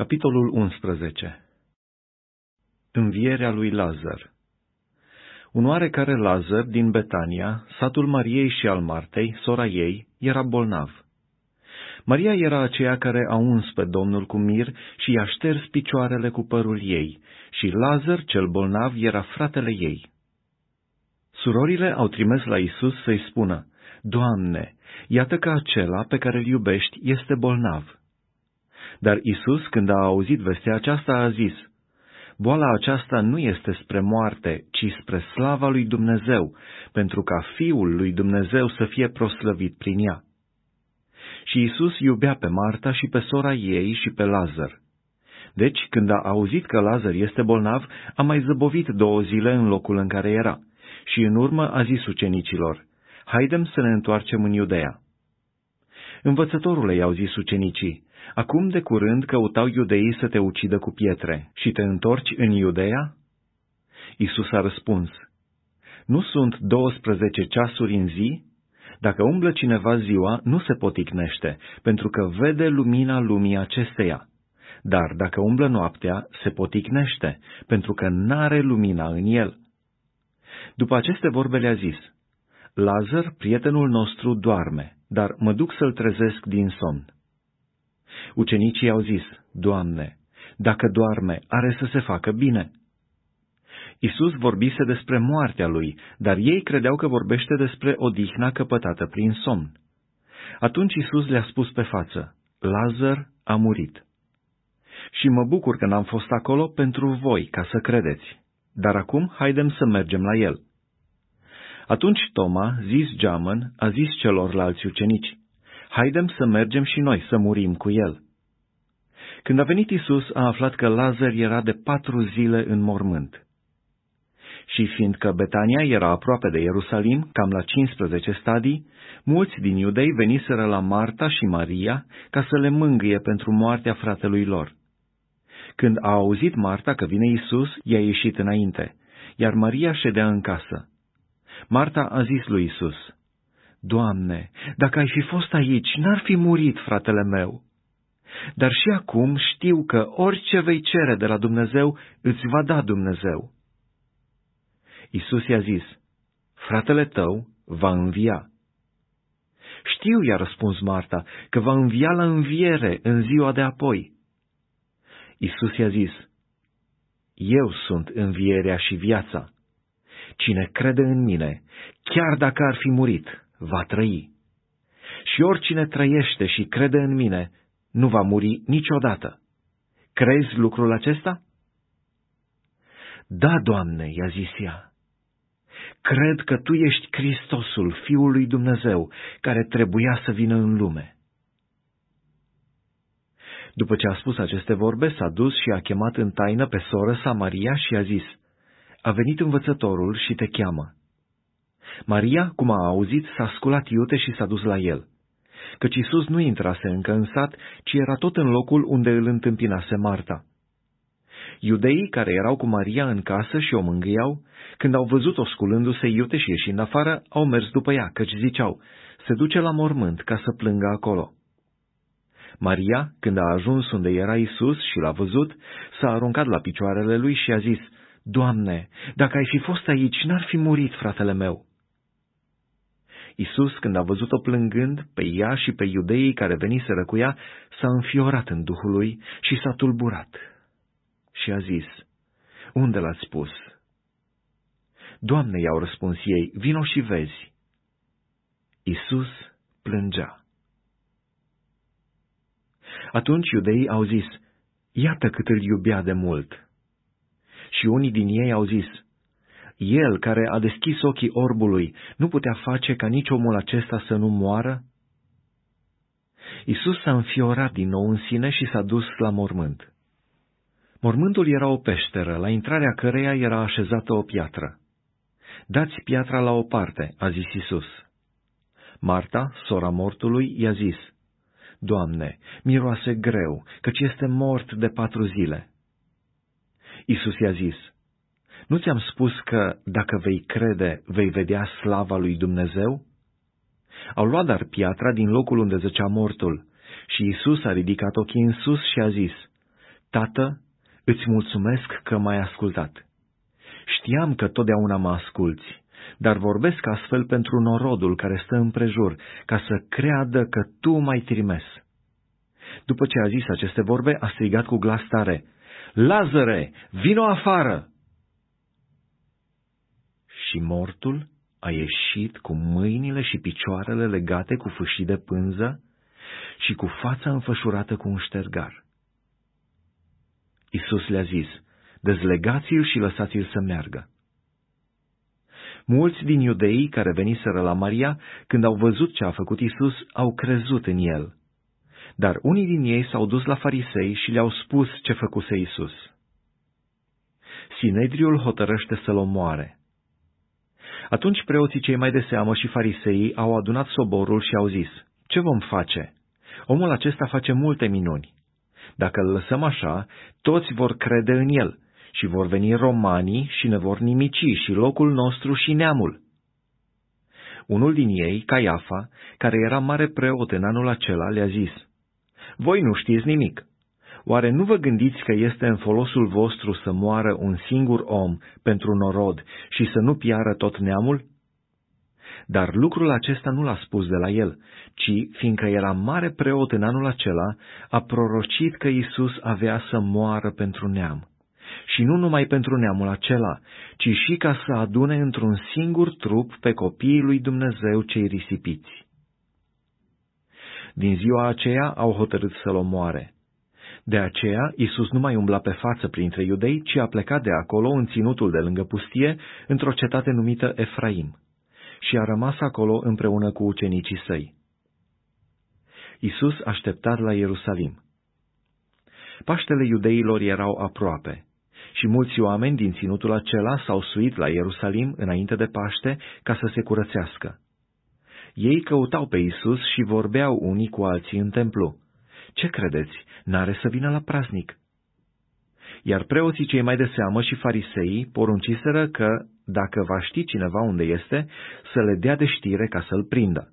Capitolul 11 Învierea lui Lazar Un oarecare Lazar din Betania, satul Mariei și al Martei, sora ei, era bolnav. Maria era aceea care a uns pe Domnul cu mir și i-a șters picioarele cu părul ei, și Lazar, cel bolnav, era fratele ei. Surorile au trimis la Isus să-i spună, Doamne, iată că acela pe care îl iubești este bolnav. Dar Isus, când a auzit vestea aceasta, a zis, Boala aceasta nu este spre moarte, ci spre slava lui Dumnezeu, pentru ca Fiul lui Dumnezeu să fie proslăvit prin ea. Și Isus iubea pe Marta și pe sora ei și pe Lazar. Deci, când a auzit că Lazar este bolnav, a mai zăbovit două zile în locul în care era și în urmă a zis ucenicilor, Haidem să ne întoarcem în Iudeea. Învățătorule, i-au zis ucenicii, acum de curând căutau iudeii să te ucidă cu pietre și te întorci în Iudeea? Isus a răspuns, nu sunt 12 ceasuri în zi? Dacă umblă cineva ziua, nu se poticnește, pentru că vede lumina lumii acesteia. Dar dacă umblă noaptea, se poticnește, pentru că n-are lumina în el. După aceste vorbe le-a zis, Lazar, prietenul nostru, doarme, dar mă duc să-l trezesc din somn. Ucenicii au zis, Doamne, dacă doarme, are să se facă bine. Isus vorbise despre moartea lui, dar ei credeau că vorbește despre odihna căpătată prin somn. Atunci Isus le-a spus pe față, Lazar a murit. Și mă bucur că n-am fost acolo pentru voi, ca să credeți. Dar acum haidem să mergem la el. Atunci Toma, zis geamăn, a zis celorlalți ucenici, Haidem să mergem și noi să murim cu el. Când a venit Isus, a aflat că Lazar era de patru zile în mormânt. Și fiindcă Betania era aproape de Ierusalim, cam la 15 stadii, mulți din iudei veniseră la Marta și Maria ca să le mângâie pentru moartea fratelui lor. Când a auzit Marta că vine Isus, i-a ieșit înainte, iar Maria ședea în casă. Marta a zis lui Isus, Doamne, dacă ai fi fost aici, n-ar fi murit fratele meu. Dar și acum știu că orice vei cere de la Dumnezeu, îți va da Dumnezeu. Isus i-a zis, fratele tău va învia. Știu, i-a răspuns Marta, că va învia la înviere în ziua de apoi. Isus i-a zis, Eu sunt învierea și viața. Cine crede în mine, chiar dacă ar fi murit, va trăi. Și oricine trăiește și crede în mine, nu va muri niciodată. Crezi lucrul acesta? Da, Doamne, i-a zis ea. Cred că Tu ești Hristosul, Fiul lui Dumnezeu, care trebuia să vină în lume. După ce a spus aceste vorbe, s-a dus și a chemat în taină pe soră sa Maria și a zis, A venit învățătorul și te cheamă. Maria, cum a auzit, s-a sculat iute și s-a dus la el. Căci Isus nu intrase încă în sat, ci era tot în locul unde îl întâmpinase Marta. Iudeii care erau cu Maria în casă și o mângâiau, când au văzut-o sculându-se iute și ieșind afară, au mers după ea, căci ziceau, se duce la mormânt ca să plângă acolo. Maria, când a ajuns unde era Isus și l-a văzut, s-a aruncat la picioarele lui și a zis, Doamne, dacă ai fi fost aici, n-ar fi murit fratele meu. Isus, când a văzut-o plângând pe ea și pe iudeii care veniseră cu ea, s-a înfiorat în Duhul lui și s-a tulburat. Și a zis, Unde l-ați spus? Doamne, i-au răspuns ei, vino și vezi. Isus plângea. Atunci iudeii au zis, iată cât îl iubea de mult. Și unii din ei au zis, el care a deschis ochii orbului nu putea face ca nici omul acesta să nu moară? Isus s-a înfiorat din nou în sine și s-a dus la mormânt. Mormântul era o peșteră, la intrarea căreia era așezată o piatră. Dați piatra la o parte, a zis Isus. Marta, sora mortului, i-a zis, Doamne, miroase greu, căci este mort de patru zile. Isus i-a zis, Nu ți-am spus că, dacă vei crede, vei vedea slava lui Dumnezeu? Au luat dar piatra din locul unde zăcea mortul și Isus a ridicat ochii în sus și a zis, Tată, îți mulțumesc că m-ai ascultat. Știam că totdeauna mă asculți, dar vorbesc astfel pentru norodul care stă împrejur, ca să creadă că tu m-ai trimis. După ce a zis aceste vorbe, a strigat cu glas tare, Lazare, vino afară! Și mortul a ieșit cu mâinile și picioarele legate cu fâșii de pânză și cu fața înfășurată cu un ștergar. Isus le-a zis, dezlegați-l și lăsați-l să meargă. Mulți din iudeii care veniseră la Maria, când au văzut ce a făcut Isus, au crezut în el. Dar unii din ei s-au dus la farisei și le-au spus ce făcuse Isus. Sinedriul hotărăște să-l omoare. Atunci preoții cei mai de seamă și fariseii au adunat soborul și au zis, Ce vom face? Omul acesta face multe minuni. Dacă îl lăsăm așa, toți vor crede în el și vor veni romanii și ne vor nimici și locul nostru și neamul. Unul din ei, Caiafa, care era mare preot în anul acela, le-a zis, Voi nu știți nimic. Oare nu vă gândiți că este în folosul vostru să moară un singur om pentru norod și să nu piară tot neamul? Dar lucrul acesta nu l-a spus de la el, ci, fiindcă era mare preot în anul acela, a prorocit că Isus avea să moară pentru neam. Și nu numai pentru neamul acela, ci și ca să adune într-un singur trup pe copiii lui Dumnezeu cei risipiți. Din ziua aceea au hotărât să-l omoare. De aceea, Isus nu mai umbla pe față printre iudei, ci a plecat de acolo în ținutul de lângă pustie, într-o cetate numită Efraim, și a rămas acolo împreună cu ucenicii săi. Isus așteptat la Ierusalim. Paștele iudeilor erau aproape și mulți oameni din ținutul acela s-au suit la Ierusalim înainte de Paște ca să se curățească. Ei căutau pe Isus și vorbeau unii cu alții în templu. Ce credeți? N-are să vină la praznic. Iar preoții cei mai de seamă și fariseii porunciseră că, dacă va ști cineva unde este, să le dea de știre ca să-l prindă.